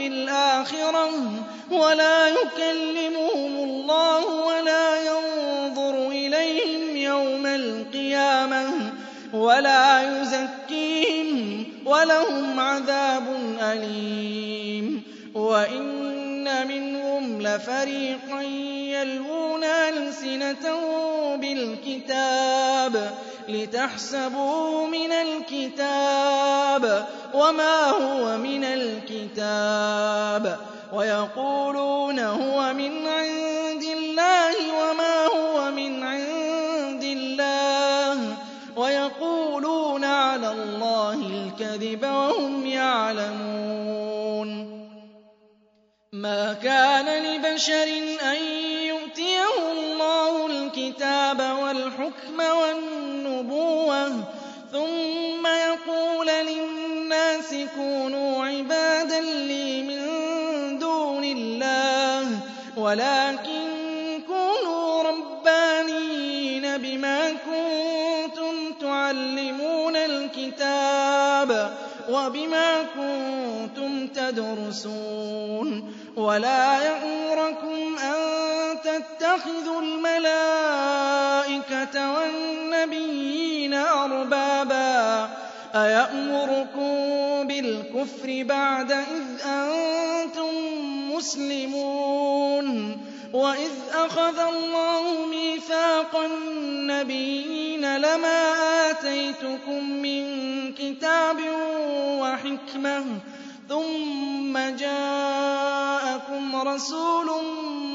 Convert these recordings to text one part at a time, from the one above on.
في الآخرة ولا يكلمهم الله ولا ينظر إليهم يوم القيامة ولا يزكيهم ولهم عذاب أليم وإن منهم لفريقا يلوون ألسنتهم بالكتاب لتحسبوه من الكتاب وما هو من الكتاب ويقولون هو من عند الله وما هو من عند الله ويقولون على الله الكذب وهم يعلمون ما كان لبشر أن الْحُكْمَ وَالنُّبُوَّةَ ثُمَّ يَقُولَ لِلنَّاسِ كُونُوا عِبَادًا لِّي مِن دُونِ اللَّهِ وَلَٰكِن كُونُوا ربانين بِمَا كُنتُمْ تُعَلِّمُونَ الْكِتَابَ وَبِمَا كُنتُمْ تَدْرُسُونَ. وَلَا يَأْمُرُكُمْ أَن تَتَّخِذُ الملائكة والنبيين أربابا أيأمركم بالكفر بعد إذ أنتم مسلمون وإذ أخذ الله ميثاق النبيين لما آتيتكم من كتاب وحكمة ثم جاءكم رسول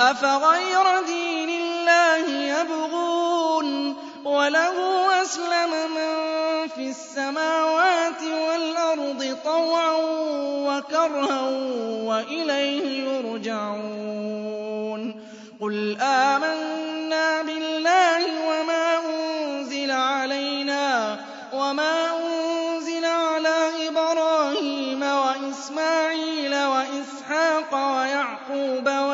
أفغير دين الله يبغون وله أسلم من في السماوات والأرض طوعا وكرها وإليه يرجعون. قل آه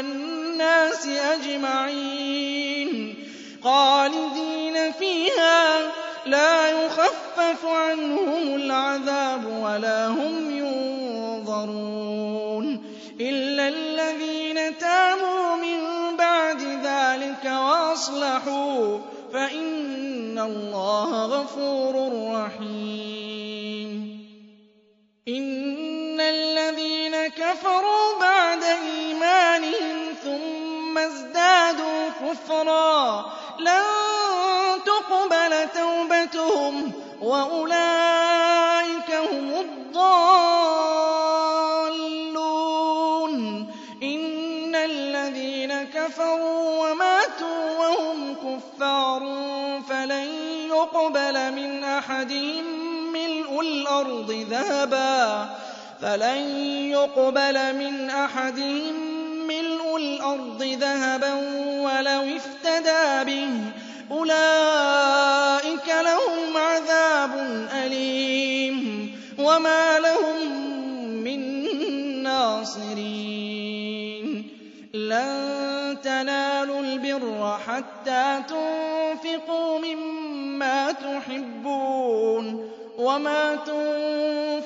الناس أجمعين. قالدين فيها لا يخفف عنهم العذاب ولا هم ينظرون. إلا الذين تابوا من بعد ذلك وأصلحوا فإن الله غفور رحيم. إن الذين كفروا بعد إيمان كفرا لن تقبل توبتهم وأولئك هم الضالون. إن الذين كفروا وماتوا وهم كفار فلن يقبل من أحدهم ملء الأرض ذهبا. فلن يقبل من أحدهم الْأَرْضِ ذَهَبًا وَلَوِ افْتَدَىٰ بِهِ أُولَٰئِكَ لَهُمْ عَذَابٌ أَلِيمٌ. وَمَا لَهُم مِّن نَّاصِرِينَ. لَن تَنَالُوا الْبِرَّ حَتَّىٰ تُنفِقُوا مِمَّا تُحِبُّونَ. وَمَا تُنفِقُوا